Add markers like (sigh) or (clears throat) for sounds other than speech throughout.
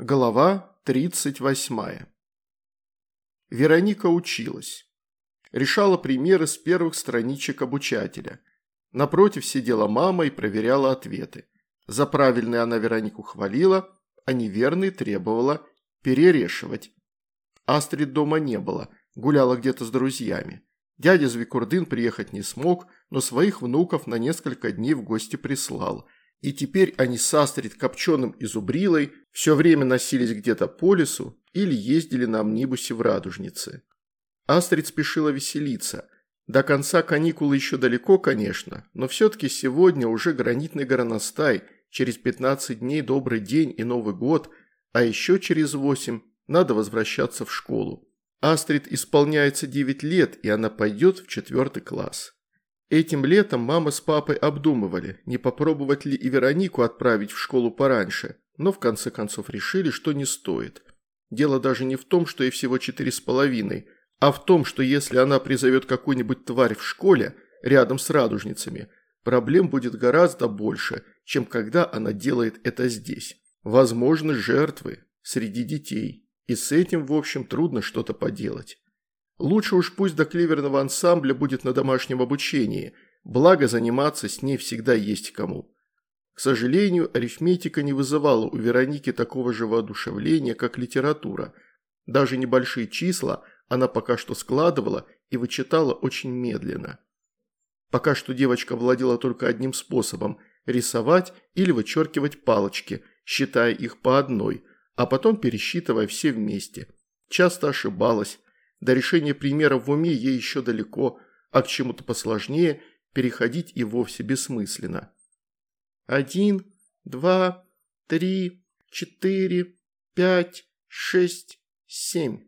Глава 38. Вероника училась. Решала примеры с первых страничек обучателя. Напротив сидела мама и проверяла ответы. За правильные она Веронику хвалила, а неверные требовала перерешивать. Астрид дома не было, гуляла где-то с друзьями. Дядя Звикурдын приехать не смог, но своих внуков на несколько дней в гости прислал – и теперь они с Астрид Копченым и Зубрилой все время носились где-то по лесу или ездили на амнибусе в Радужнице. Астрид спешила веселиться. До конца каникулы еще далеко, конечно, но все-таки сегодня уже гранитный горностай, через 15 дней добрый день и Новый год, а еще через 8 надо возвращаться в школу. Астрид исполняется 9 лет, и она пойдет в четвертый класс. Этим летом мама с папой обдумывали, не попробовать ли и Веронику отправить в школу пораньше, но в конце концов решили, что не стоит. Дело даже не в том, что ей всего четыре с половиной, а в том, что если она призовет какую-нибудь тварь в школе, рядом с радужницами, проблем будет гораздо больше, чем когда она делает это здесь. Возможны жертвы среди детей, и с этим, в общем, трудно что-то поделать. Лучше уж пусть до кливерного ансамбля будет на домашнем обучении, благо заниматься с ней всегда есть кому. К сожалению, арифметика не вызывала у Вероники такого же воодушевления, как литература. Даже небольшие числа она пока что складывала и вычитала очень медленно. Пока что девочка владела только одним способом – рисовать или вычеркивать палочки, считая их по одной, а потом пересчитывая все вместе. Часто ошибалась, до решения примеров в уме ей еще далеко, а к чему-то посложнее переходить и вовсе бессмысленно. «Один, два, три, четыре, пять, шесть, семь»,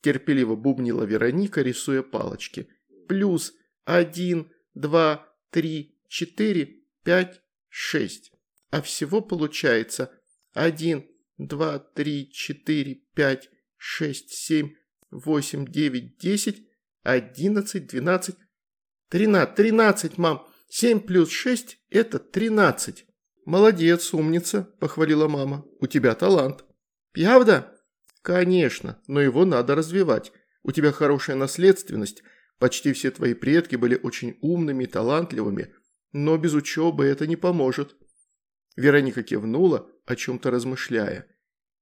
терпеливо бубнила Вероника, рисуя палочки. «Плюс один, два, три, четыре, пять, шесть. А всего получается один, два, три, четыре, пять, шесть, семь, восемь, девять, десять, одиннадцать, двенадцать, тринадцать, тринадцать, мам. Семь плюс шесть – это тринадцать. Молодец, умница, похвалила мама. У тебя талант. Правда? Конечно, но его надо развивать. У тебя хорошая наследственность. Почти все твои предки были очень умными и талантливыми, но без учебы это не поможет. Вероника кивнула, о чем-то размышляя.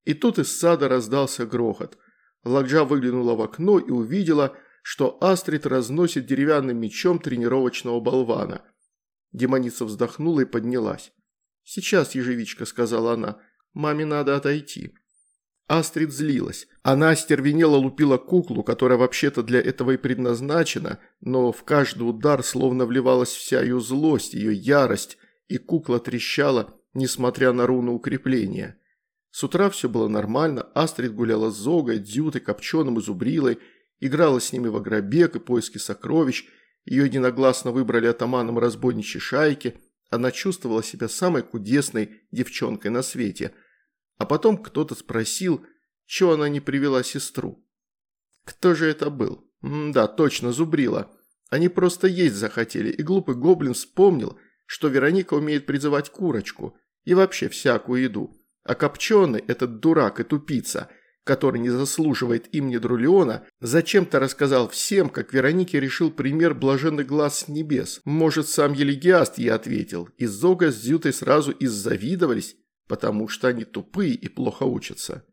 И тут из сада раздался грохот. Ладжа выглянула в окно и увидела, что Астрид разносит деревянным мечом тренировочного болвана. Демоница вздохнула и поднялась. «Сейчас, ежевичка», – сказала она, – «маме надо отойти». Астрид злилась. Она остервенела лупила куклу, которая вообще-то для этого и предназначена, но в каждый удар словно вливалась вся ее злость, ее ярость, и кукла трещала, несмотря на руну укрепления. С утра все было нормально, Астрид гуляла с Зогой, Дзютой, Копченым и Зубрилой, играла с ними в огробег и поиски сокровищ, ее единогласно выбрали атаманом разбойничьей шайки, она чувствовала себя самой кудесной девчонкой на свете. А потом кто-то спросил, чего она не привела сестру. Кто же это был? М да, точно, Зубрила. Они просто есть захотели, и глупый гоблин вспомнил, что Вероника умеет призывать курочку и вообще всякую еду. А Копченый, этот дурак и тупица, который не заслуживает имени Друлеона, зачем-то рассказал всем, как Веронике решил пример блаженный глаз с небес. Может, сам Елигиаст ей ответил, и Зога с Зютой сразу иззавидовались, потому что они тупые и плохо учатся.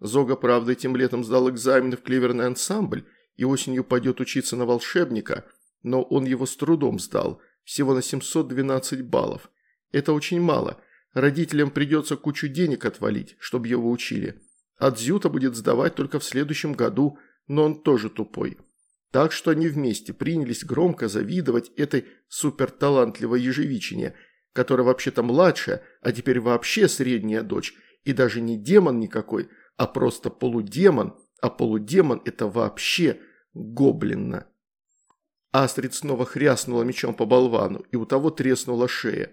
Зога, правда, этим летом сдал экзамены в клеверный ансамбль и осенью пойдет учиться на волшебника, но он его с трудом сдал, всего на 712 баллов. Это очень мало – Родителям придется кучу денег отвалить, чтобы его учили. А Дзюта будет сдавать только в следующем году, но он тоже тупой. Так что они вместе принялись громко завидовать этой суперталантливой ежевичине, которая вообще-то младшая, а теперь вообще средняя дочь, и даже не демон никакой, а просто полудемон, а полудемон это вообще гоблинно. Астрид снова хряснула мечом по болвану, и у того треснула шея.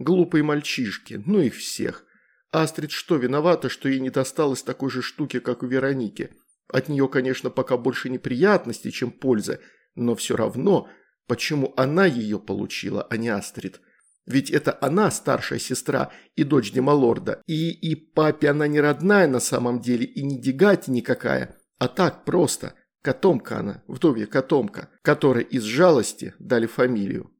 Глупые мальчишки, ну их всех. Астрид что, виновата, что ей не досталось такой же штуки, как у Вероники? От нее, конечно, пока больше неприятностей, чем пользы, но все равно, почему она ее получила, а не Астрид? Ведь это она старшая сестра и дочь Демалорда. И, и папе она не родная на самом деле, и не Дегати никакая, а так просто. Котомка она, вдовья котомка, которой из жалости дали фамилию.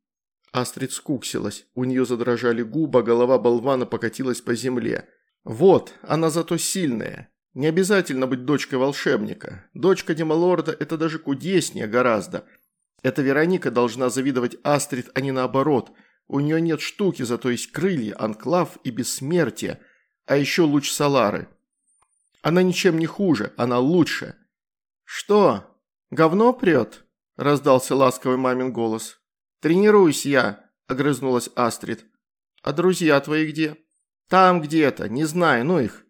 Астрид скуксилась, у нее задрожали губы, а голова болвана покатилась по земле. Вот, она зато сильная. Не обязательно быть дочкой волшебника. Дочка Демалорда – это даже кудеснее гораздо. Эта Вероника должна завидовать Астрид, а не наоборот. У нее нет штуки, зато есть крылья, анклав и бессмертие, а еще луч Салары. Она ничем не хуже, она лучше. «Что, говно прет?» – раздался ласковый мамин голос. «Тренируюсь я», – огрызнулась Астрид. «А друзья твои где?» «Там где-то, не знаю, ну их».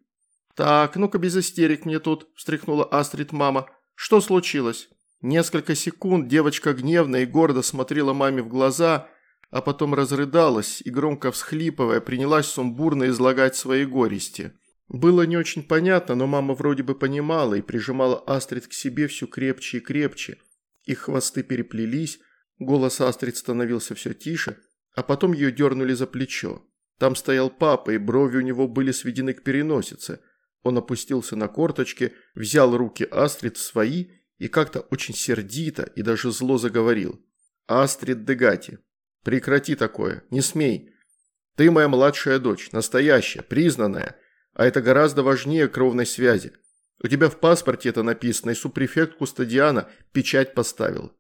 «Так, ну-ка без истерик мне тут», – встряхнула Астрид мама. «Что случилось?» Несколько секунд девочка гневно и гордо смотрела маме в глаза, а потом разрыдалась и, громко всхлипывая, принялась сумбурно излагать свои горести. Было не очень понятно, но мама вроде бы понимала и прижимала Астрид к себе все крепче и крепче. Их хвосты переплелись, голос Астрид становился все тише, а потом ее дернули за плечо. Там стоял папа, и брови у него были сведены к переносице. Он опустился на корточки, взял руки Астрид в свои и как-то очень сердито и даже зло заговорил. «Астрид Дегати, прекрати такое, не смей. Ты моя младшая дочь, настоящая, признанная» а это гораздо важнее кровной связи. У тебя в паспорте это написано, и супрефект Кустадиана печать поставил.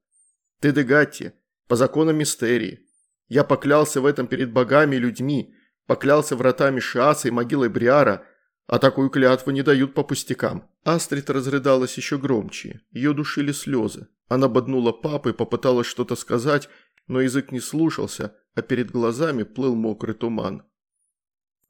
Ты Дегатти, по законам мистерии. Я поклялся в этом перед богами и людьми, поклялся вратами Шиаса и могилой Бриара, а такую клятву не дают по пустякам. Астрид разрыдалась еще громче, ее душили слезы. Она боднула папы, попыталась что-то сказать, но язык не слушался, а перед глазами плыл мокрый туман.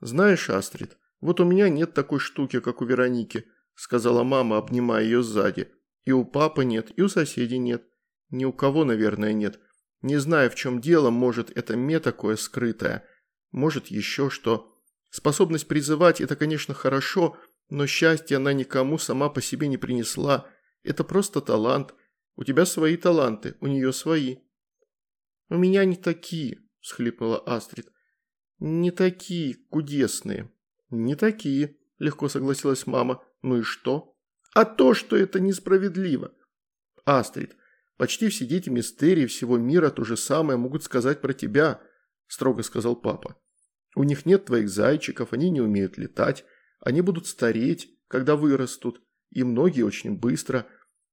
«Знаешь, Астрид, «Вот у меня нет такой штуки, как у Вероники», – сказала мама, обнимая ее сзади. «И у папы нет, и у соседей нет. Ни у кого, наверное, нет. Не знаю, в чем дело, может, это ме такое скрытое, может, еще что. Способность призывать – это, конечно, хорошо, но счастье она никому сама по себе не принесла. Это просто талант. У тебя свои таланты, у нее свои». «У меня не такие», – всхлипнула Астрид. «Не такие кудесные». «Не такие», – легко согласилась мама. «Ну и что?» «А то, что это несправедливо». «Астрид, почти все дети мистерии всего мира то же самое могут сказать про тебя», – строго сказал папа. «У них нет твоих зайчиков, они не умеют летать, они будут стареть, когда вырастут, и многие очень быстро.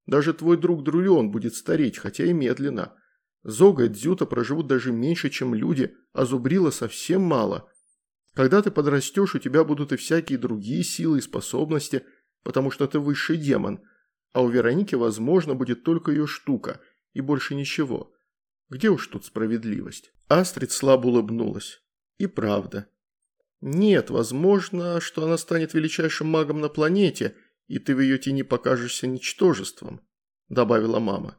Даже твой друг Друлен будет стареть, хотя и медленно. Зога и Дзюта проживут даже меньше, чем люди, а Зубрила совсем мало. Когда ты подрастешь, у тебя будут и всякие другие силы и способности, потому что ты высший демон, а у Вероники, возможно, будет только ее штука и больше ничего. Где уж тут справедливость? Астрид слабо улыбнулась. И правда. Нет, возможно, что она станет величайшим магом на планете, и ты в ее тени покажешься ничтожеством, добавила мама.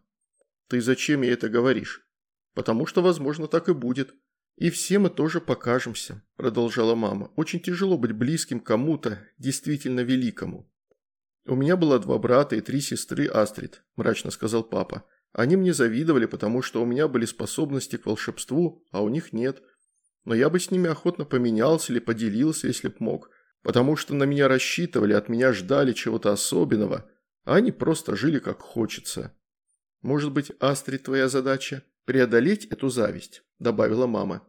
Ты зачем ей это говоришь? Потому что, возможно, так и будет. «И все мы тоже покажемся», – продолжала мама. «Очень тяжело быть близким кому-то, действительно великому». «У меня было два брата и три сестры Астрид», – мрачно сказал папа. «Они мне завидовали, потому что у меня были способности к волшебству, а у них нет. Но я бы с ними охотно поменялся или поделился, если б мог, потому что на меня рассчитывали, от меня ждали чего-то особенного, а они просто жили как хочется. Может быть, Астрид твоя задача – преодолеть эту зависть?» – добавила мама.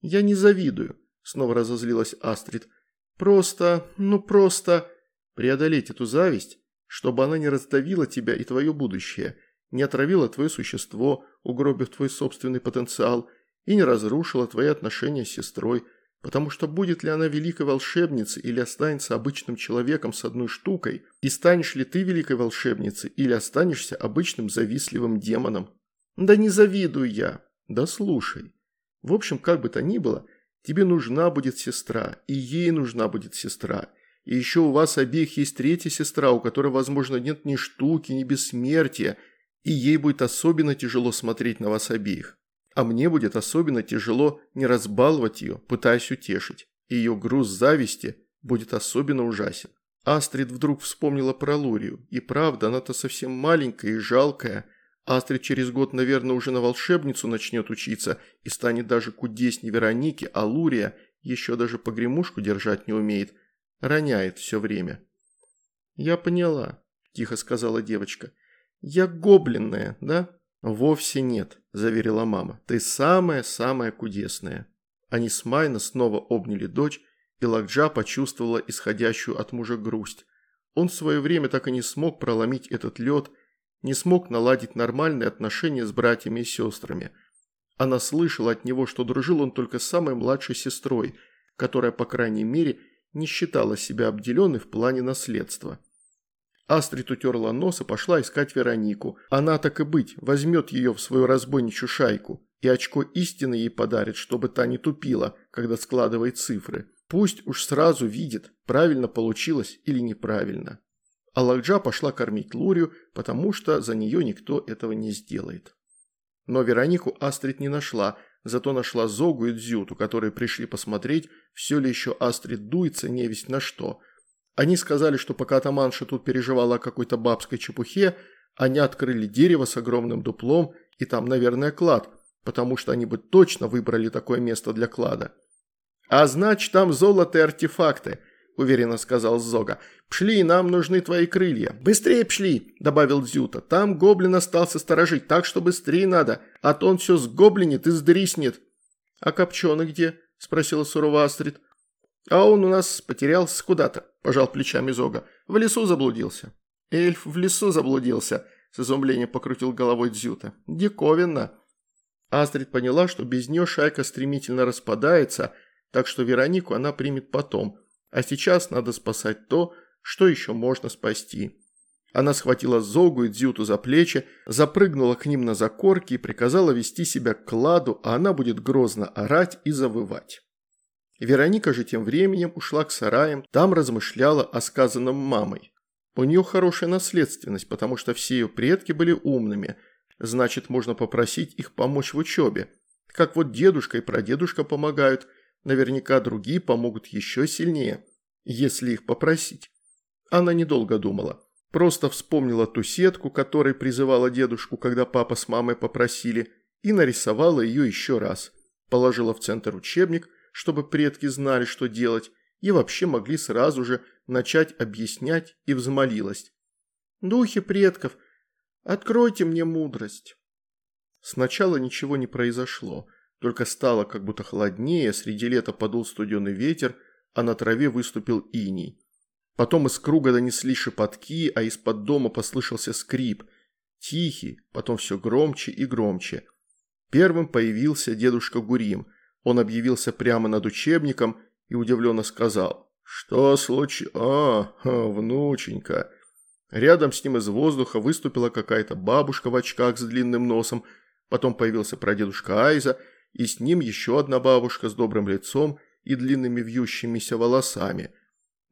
«Я не завидую», – снова разозлилась Астрид. «Просто, ну просто преодолеть эту зависть, чтобы она не раздавила тебя и твое будущее, не отравила твое существо, угробив твой собственный потенциал, и не разрушила твои отношения с сестрой, потому что будет ли она великой волшебницей или останется обычным человеком с одной штукой, и станешь ли ты великой волшебницей или останешься обычным завистливым демоном. Да не завидую я. Да слушай. В общем, как бы то ни было, тебе нужна будет сестра, и ей нужна будет сестра. И еще у вас обеих есть третья сестра, у которой, возможно, нет ни штуки, ни бессмертия, и ей будет особенно тяжело смотреть на вас обеих. А мне будет особенно тяжело не разбаловать ее, пытаясь утешить. И ее груз зависти будет особенно ужасен. Астрид вдруг вспомнила про Лурию. И правда, она-то совсем маленькая и жалкая, Астрид через год, наверное, уже на волшебницу начнет учиться и станет даже кудесней Вероники, а Лурия еще даже погремушку держать не умеет. Роняет все время. «Я поняла», – тихо сказала девочка. «Я гоблинная, да?» «Вовсе нет», – заверила мама. «Ты самая-самая кудесная». Они с Майна снова обняли дочь, и Лакджа почувствовала исходящую от мужа грусть. Он в свое время так и не смог проломить этот лед, не смог наладить нормальные отношения с братьями и сестрами. Она слышала от него, что дружил он только с самой младшей сестрой, которая, по крайней мере, не считала себя обделенной в плане наследства. Астрид утерла нос и пошла искать Веронику. Она, так и быть, возьмет ее в свою разбойничью шайку и очко истины ей подарит, чтобы та не тупила, когда складывает цифры. Пусть уж сразу видит, правильно получилось или неправильно. Алакджа пошла кормить Лурию, потому что за нее никто этого не сделает. Но Веронику Астрид не нашла, зато нашла Зогу и Дзюту, которые пришли посмотреть, все ли еще Астрид дуется невесть на что – они сказали, что пока атаманша тут переживала о какой-то бабской чепухе, они открыли дерево с огромным дуплом, и там, наверное, клад, потому что они бы точно выбрали такое место для клада. «А значит, там золото и артефакты», – уверенно сказал Зога. «Пшли, нам нужны твои крылья». «Быстрее пшли», – добавил Дзюта. «Там гоблин остался сторожить, так что быстрее надо, а то он все сгоблинит и сдриснет». «А копченый где?» – спросила сурова Астрид. «А он у нас потерялся куда-то», – пожал плечами Зога. «В лесу заблудился». «Эльф в лесу заблудился», – с изумлением покрутил головой Дзюта. «Диковинно». Астрид поняла, что без нее шайка стремительно распадается, так что Веронику она примет потом. А сейчас надо спасать то, что еще можно спасти. Она схватила Зогу и Дзюту за плечи, запрыгнула к ним на закорки и приказала вести себя к кладу, а она будет грозно орать и завывать. Вероника же тем временем ушла к сараям, там размышляла о сказанном мамой. У нее хорошая наследственность, потому что все ее предки были умными, значит, можно попросить их помочь в учебе. Как вот дедушка и прадедушка помогают, наверняка другие помогут еще сильнее, если их попросить. Она недолго думала. Просто вспомнила ту сетку, которой призывала дедушку, когда папа с мамой попросили, и нарисовала ее еще раз. Положила в центр учебник, чтобы предки знали, что делать, и вообще могли сразу же начать объяснять и взмолилась. «Духи предков, откройте мне мудрость». Сначала ничего не произошло, только стало как будто холоднее, среди лета подул студеный ветер, а на траве выступил иней. Потом из круга донесли шепотки, а из-под дома послышался скрип. Тихий, потом все громче и громче. Первым появился дедушка Гурим – он объявился прямо над учебником и удивленно сказал «Что случилось? А, внученька». Рядом с ним из воздуха выступила какая-то бабушка в очках с длинным носом, потом появился прадедушка Айза, и с ним еще одна бабушка с добрым лицом и длинными вьющимися волосами.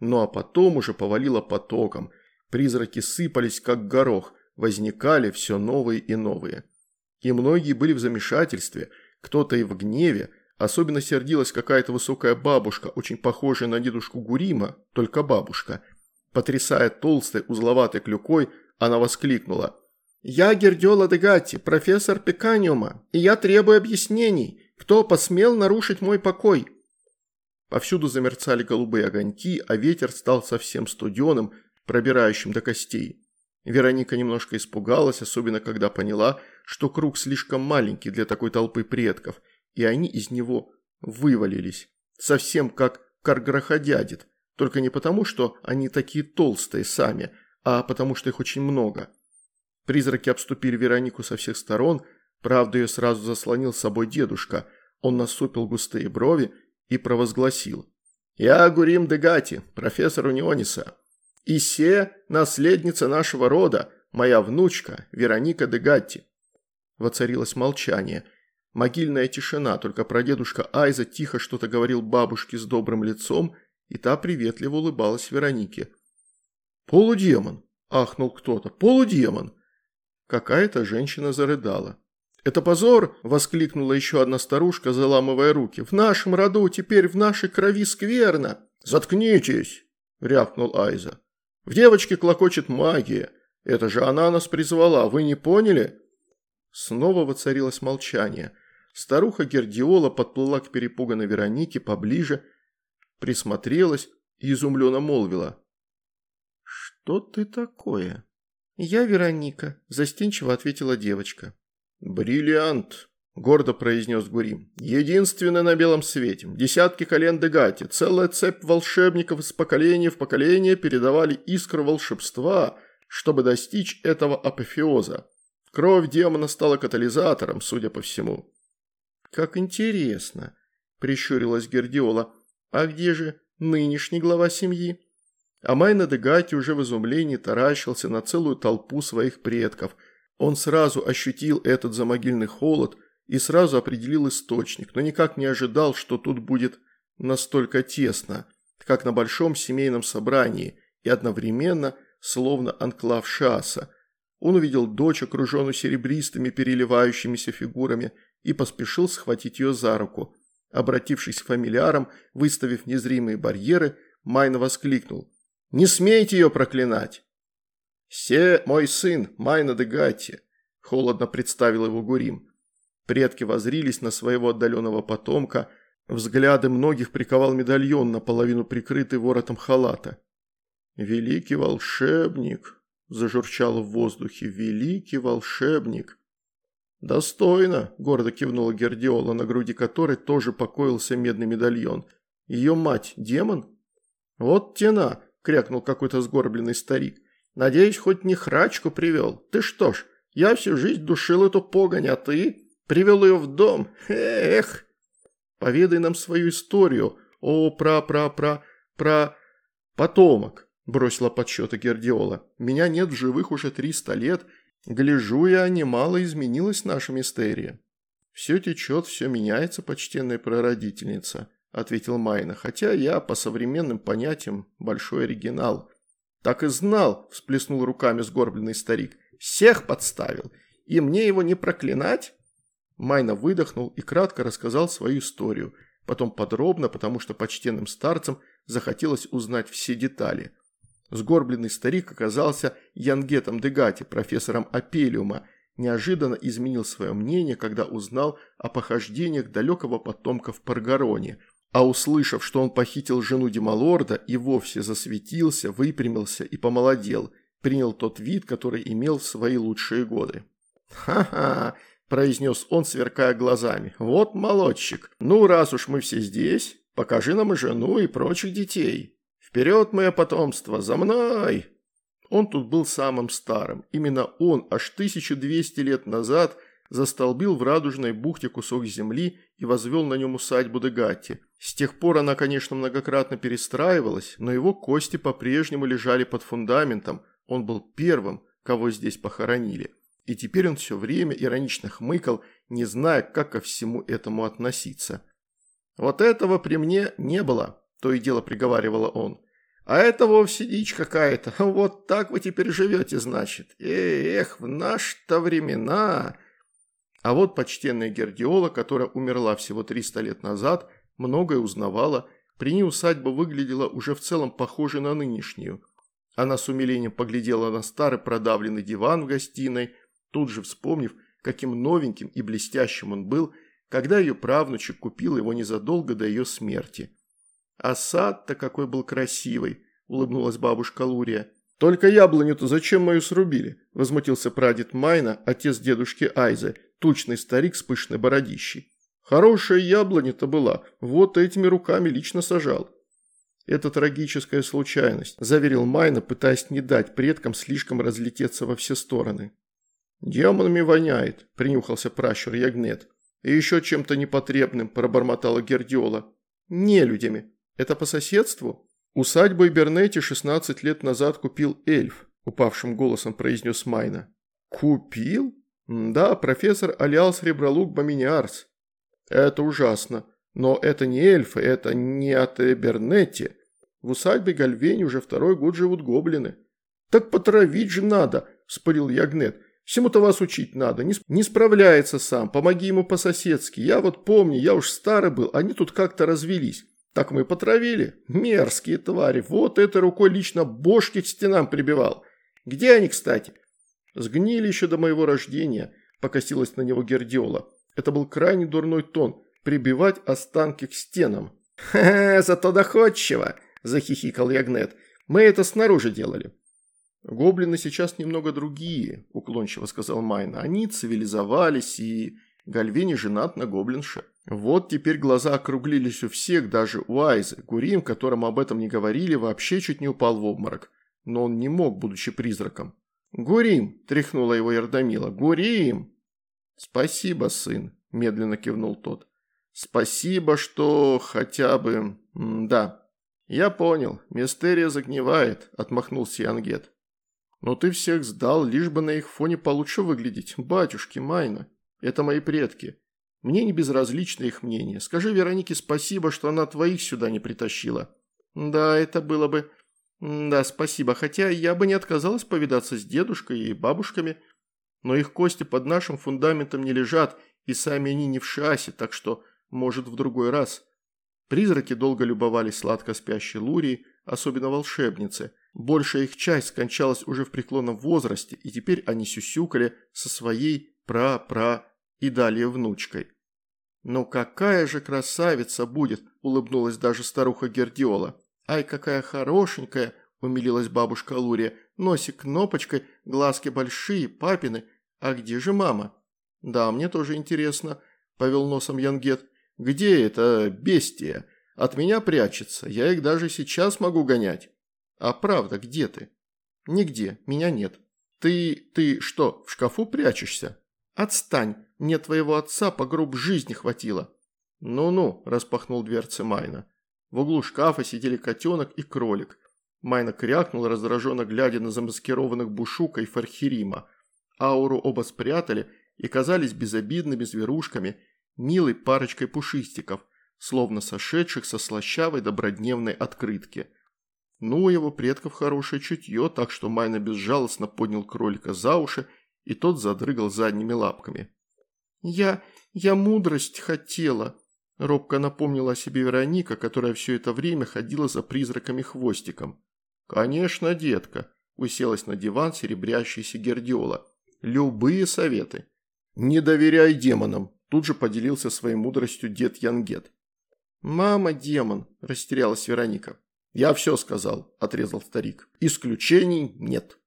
Ну а потом уже повалило потоком, призраки сыпались как горох, возникали все новые и новые. И многие были в замешательстве, кто-то и в гневе, Особенно сердилась какая-то высокая бабушка, очень похожая на дедушку Гурима, только бабушка. Потрясая толстой, узловатой клюкой, она воскликнула. «Я Гердёла Дегати, профессор Пеканиума, и я требую объяснений. Кто посмел нарушить мой покой?» Повсюду замерцали голубые огоньки, а ветер стал совсем студеным, пробирающим до костей. Вероника немножко испугалась, особенно когда поняла, что круг слишком маленький для такой толпы предков – и они из него вывалились. Совсем как карграходядит, только не потому, что они такие толстые сами, а потому что их очень много. Призраки обступили Веронику со всех сторон, правда ее сразу заслонил с собой дедушка. Он насупил густые брови и провозгласил. «Я Гурим Дегати, профессор Униониса. И се наследница нашего рода, моя внучка Вероника Дегатти». Воцарилось молчание – Могильная тишина, только прадедушка Айза тихо что-то говорил бабушке с добрым лицом, и та приветливо улыбалась Веронике. «Полудемон!» – ахнул кто-то. «Полудемон!» Какая-то женщина зарыдала. «Это позор!» – воскликнула еще одна старушка, заламывая руки. «В нашем роду теперь в нашей крови скверно!» «Заткнитесь!» – рявкнул Айза. «В девочке клокочет магия. Это же она нас призвала, вы не поняли?» Снова воцарилось молчание. Старуха Гердиола подплыла к перепуганной Веронике поближе, присмотрелась и изумленно молвила. «Что ты такое?» «Я Вероника», – застенчиво ответила девочка. «Бриллиант», – гордо произнес Гурим. «Единственный на белом свете. Десятки колен Дегати, целая цепь волшебников из поколения в поколение передавали искру волшебства, чтобы достичь этого апофеоза. Кровь демона стала катализатором, судя по всему». «Как интересно», – прищурилась Гердиола. «А где же нынешний глава семьи?» А Майна Дегати уже в изумлении таращился на целую толпу своих предков. Он сразу ощутил этот замогильный холод и сразу определил источник, но никак не ожидал, что тут будет настолько тесно, как на большом семейном собрании, и одновременно, словно анклав Шаса. Он увидел дочь, окруженную серебристыми переливающимися фигурами, и поспешил схватить ее за руку. Обратившись к фамильярам, выставив незримые барьеры, Майна воскликнул – не смейте ее проклинать!» «Се мой сын, Майна де Гатти», – холодно представил его Гурим. Предки возрились на своего отдаленного потомка, взгляды многих приковал медальон, наполовину прикрытый воротом халата. «Великий волшебник», – зажурчало в воздухе, – «великий волшебник». «Достойно», – гордо кивнула Гердиола, на груди которой тоже покоился медный медальон. «Ее мать – демон?» «Вот тена», крякнул какой-то сгорбленный старик. «Надеюсь, хоть не храчку привел. Ты что ж, я всю жизнь душил эту погонь, а ты привел ее в дом. Эх!» «Поведай нам свою историю, о пра-пра-пра... пра... потомок», бросила подсчеты Гердиола. «Меня нет в живых уже триста лет. Гляжу я, немало изменилась наша мистерия». «Все течет, все меняется, почтенная прародительница ответил Майна, хотя я по современным понятиям большой оригинал. Так и знал, всплеснул руками сгорбленный старик. Всех подставил. И мне его не проклинать? Майна выдохнул и кратко рассказал свою историю. Потом подробно, потому что почтенным старцам захотелось узнать все детали. Сгорбленный старик оказался Янгетом Дегати, профессором Апелиума, неожиданно изменил свое мнение, когда узнал о похождениях далекого потомка в Паргароне – а услышав, что он похитил жену Демалорда, и вовсе засветился, выпрямился и помолодел, принял тот вид, который имел в свои лучшие годы. «Ха-ха!» – произнес он, сверкая глазами. «Вот молодчик! Ну, раз уж мы все здесь, покажи нам и жену, и прочих детей. Вперед, мое потомство, за мной!» Он тут был самым старым. Именно он аж 1200 лет назад застолбил в радужной бухте кусок земли и возвел на нем усадьбу Дегатти – с тех пор она, конечно, многократно перестраивалась, но его кости по-прежнему лежали под фундаментом, он был первым, кого здесь похоронили. И теперь он все время иронично хмыкал, не зная, как ко всему этому относиться. «Вот этого при мне не было», – то и дело приговаривала он. «А это вовсе дичь какая-то. (laughs) Вот так вы теперь живете, значит. Эх, в наши-то времена...» А вот почтенная Гердиола, которая умерла всего 300 лет назад – многое узнавала, при ней усадьба выглядела уже в целом похожей на нынешнюю. Она с умилением поглядела на старый продавленный диван в гостиной, тут же вспомнив, каким новеньким и блестящим он был, когда ее правнучек купил его незадолго до ее смерти. «А сад-то какой был красивый!» – улыбнулась бабушка Лурия. «Только яблоню-то зачем мою срубили?» – возмутился прадед Майна, отец дедушки Айзы, тучный старик с пышной бородищей. Хорошая яблоня-то была, вот этими руками лично сажал. Это трагическая случайность, заверил Майна, пытаясь не дать предкам слишком разлететься во все стороны. «Демонами воняет», – принюхался пращур Ягнет. «И еще чем-то непотребным», – пробормотала Гердиола. «Не людьми. Это по соседству?» «Усадьбу Ибернетти 16 лет назад купил эльф», – упавшим голосом произнес Майна. «Купил?» «Да, профессор Алиал Сребролук Баминиарс. Это ужасно. Но это не эльфы, это не от Эбернетти. В усадьбе Гальвени уже второй год живут гоблины. Так потравить же надо, спорил Ягнет. Всему-то вас учить надо, не, не справляется сам, помоги ему по-соседски. Я вот помню, я уж старый был, они тут как-то развелись. Так мы потравили. Мерзкие твари, вот этой рукой лично бошки к стенам прибивал. Где они, кстати? Сгнили еще до моего рождения. покосилась на него Гердиола. Это был крайне дурной тон – прибивать останки к стенам. «Ха-ха, зато доходчиво!» – захихикал Ягнет. «Мы это снаружи делали». «Гоблины сейчас немного другие», – уклончиво сказал Майна. «Они цивилизовались, и Гальвини женат на гоблинше». Вот теперь глаза округлились у всех, даже у Айзы. Гурим, которому об этом не говорили, вообще чуть не упал в обморок. Но он не мог, будучи призраком. «Гурим!» – тряхнула его Ярдамила. «Гурим!» «Спасибо, сын», – медленно кивнул тот. «Спасибо, что хотя бы... М да». «Я понял. Мистерия загнивает», – отмахнулся Янгет. «Но ты всех сдал, лишь бы на их фоне получше выглядеть. Батюшки, Майна. Это мои предки. Мне не безразлично их мнение. Скажи Веронике спасибо, что она твоих сюда не притащила». «Да, это было бы...» «Да, спасибо. Хотя я бы не отказалась повидаться с дедушкой и бабушками. Но их кости под нашим фундаментом не лежат, и сами они не в шасе, так что, может, в другой раз». Призраки долго любовались сладко спящей Лурией, особенно волшебницы. Большая их часть скончалась уже в преклонном возрасте, и теперь они сюсюкали со своей пра-пра и далее внучкой. «Ну какая же красавица будет!» – улыбнулась даже старуха Гердиола. «Ай, какая хорошенькая!» – умилилась бабушка Лурия. «Носик кнопочкой, глазки большие, папины. А где же мама?» «Да, мне тоже интересно», – повел носом Янгет. «Где это бестия? От меня прячется, я их даже сейчас могу гонять». «А правда, где ты?» «Нигде, меня нет». «Ты... ты что, в шкафу прячешься?» «Отстань, мне твоего отца по груб жизни хватило». «Ну-ну», – распахнул дверцы Майна. В углу шкафа сидели котенок и кролик. Майна крякнул, раздраженно глядя на замаскированных Бушука и Фархирима. Ауру оба спрятали и казались безобидными зверушками, милой парочкой пушистиков, словно сошедших со слащавой добродневной открытки. Ну, у его предков хорошее чутье, так что Майна безжалостно поднял кролика за уши, и тот задрыгал задними лапками. «Я... я мудрость хотела», Робко напомнила о себе Вероника, которая все это время ходила за призраками-хвостиком. «Конечно, детка», – уселась на диван серебрящийся Гердиола. «Любые советы». «Не доверяй демонам», – тут же поделился своей мудростью дед Янгет. «Мама демон», – растерялась Вероника. «Я все сказал», – отрезал старик. «Исключений нет».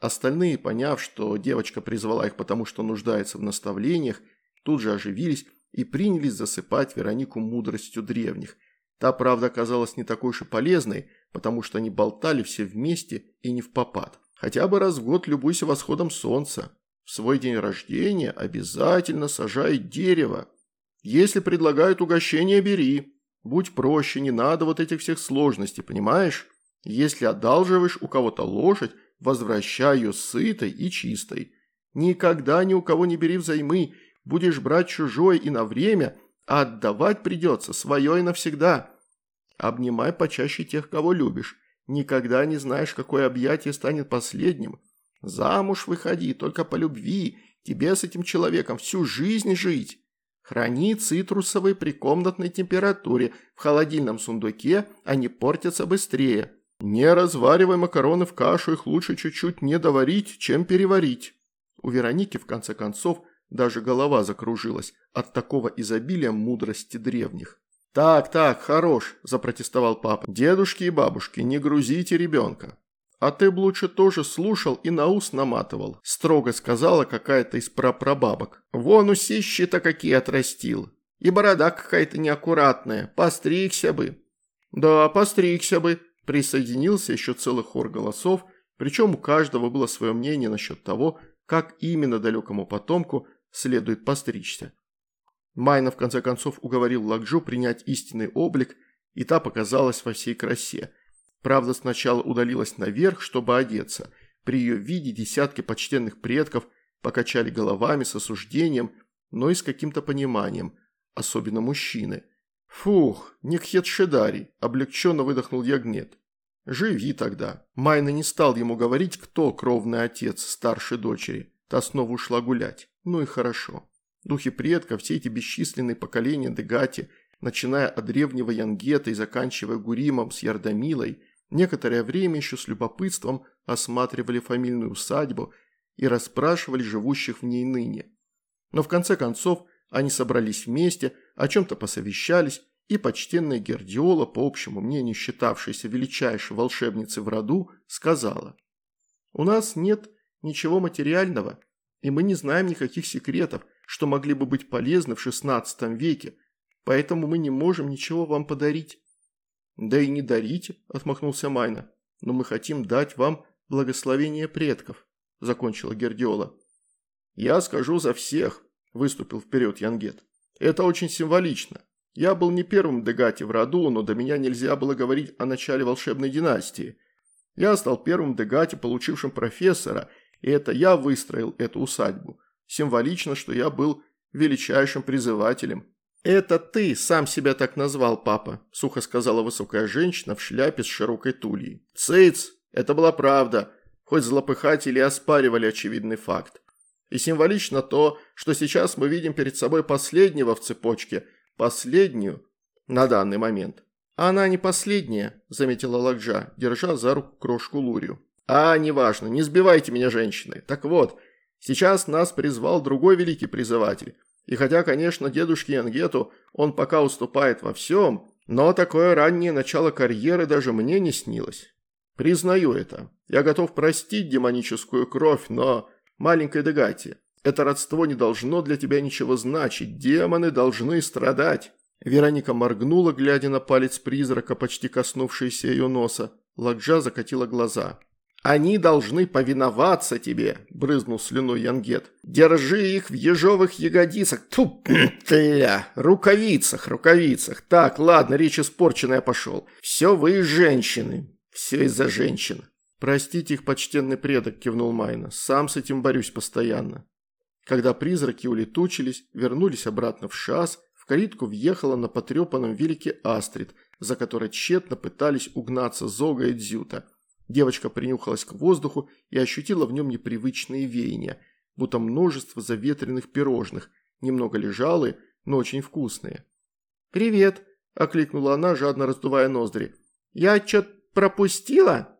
Остальные, поняв, что девочка призвала их потому, что нуждается в наставлениях, тут же оживились и принялись засыпать Веронику мудростью древних. Та, правда, оказалась не такой уж и полезной, потому что они болтали все вместе и не в попад. Хотя бы раз в год любуйся восходом солнца. В свой день рождения обязательно сажай дерево. Если предлагают угощение, бери. Будь проще, не надо вот этих всех сложностей, понимаешь? Если одалживаешь у кого-то лошадь, возвращай ее сытой и чистой. Никогда ни у кого не бери взаймы Будешь брать чужое и на время, а отдавать придется свое и навсегда. Обнимай почаще тех, кого любишь. Никогда не знаешь, какое объятие станет последним. Замуж выходи только по любви. Тебе с этим человеком всю жизнь жить. Храни цитрусовые при комнатной температуре. В холодильном сундуке они портятся быстрее. Не разваривай макароны в кашу, их лучше чуть-чуть не доварить, чем переварить. У Вероники, в конце концов, даже голова закружилась от такого изобилия мудрости древних. «Так, так, хорош», – запротестовал папа. «Дедушки и бабушки, не грузите ребенка». «А ты б лучше тоже слушал и на ус наматывал», – строго сказала какая-то из прапрабабок. «Вон усищи-то какие отрастил. И борода какая-то неаккуратная. Постригся бы». «Да, постригся бы», – присоединился еще целый хор голосов, причем у каждого было свое мнение насчет того, как именно далекому потомку следует постричься. Майна в конце концов уговорил Лакджу принять истинный облик, и та показалась во всей красе. Правда, сначала удалилась наверх, чтобы одеться. При ее виде десятки почтенных предков покачали головами с осуждением, но и с каким-то пониманием, особенно мужчины. «Фух, Никхет Шедари», – облегченно выдохнул Ягнет. «Живи тогда». Майна не стал ему говорить, кто кровный отец старшей дочери. Та снова ушла гулять. Ну и хорошо. Духи предков, все эти бесчисленные поколения Дегати, начиная от древнего Янгета и заканчивая Гуримом с Ярдамилой, некоторое время еще с любопытством осматривали фамильную усадьбу и расспрашивали живущих в ней ныне. Но в конце концов они собрались вместе, о чем-то посовещались, и почтенная Гердиола, по общему мнению считавшаяся величайшей волшебницей в роду, сказала «У нас нет ничего материального, и мы не знаем никаких секретов, что могли бы быть полезны в XVI веке, поэтому мы не можем ничего вам подарить». «Да и не дарите», – отмахнулся Майна, – «но мы хотим дать вам благословение предков», – закончила Гердиола. «Я скажу за всех», – выступил вперед Янгет. «Это очень символично. Я был не первым Дегати в роду, но до меня нельзя было говорить о начале волшебной династии. Я стал первым Дегати, получившим профессора, и это я выстроил эту усадьбу. Символично, что я был величайшим призывателем. «Это ты сам себя так назвал, папа», – сухо сказала высокая женщина в шляпе с широкой тульей. «Цыц! Это была правда, хоть злопыхатели оспаривали очевидный факт. И символично то, что сейчас мы видим перед собой последнего в цепочке, последнюю на данный момент. «Она не последняя», – заметила Лакджа, держа за руку крошку Лурию. «А, неважно, не сбивайте меня, женщины. Так вот, сейчас нас призвал другой великий призыватель. И хотя, конечно, дедушке Янгету он пока уступает во всем, но такое раннее начало карьеры даже мне не снилось. Признаю это. Я готов простить демоническую кровь, но маленькой Дегати. Это родство не должно для тебя ничего значить. Демоны должны страдать». Вероника моргнула, глядя на палец призрака, почти коснувшийся ее носа. Ладжа закатила глаза. «Они должны повиноваться тебе», – брызнул слюной Янгет. «Держи их в ежовых ягодицах, ту, (clears throat) тля, рукавицах, рукавицах. Так, ладно, речь испорченная пошел. Все вы женщины, все из-за женщин». «Простите их, почтенный предок», – кивнул Майна. «Сам с этим борюсь постоянно». Когда призраки улетучились, вернулись обратно в шас, в калитку въехала на потрепанном велике Астрид, за которой тщетно пытались угнаться Зога и Дзюта. Девочка принюхалась к воздуху и ощутила в нем непривычные веяния, будто множество заветренных пирожных, немного лежалые, но очень вкусные. «Привет!» – окликнула она, жадно раздувая ноздри. «Я что-то пропустила?»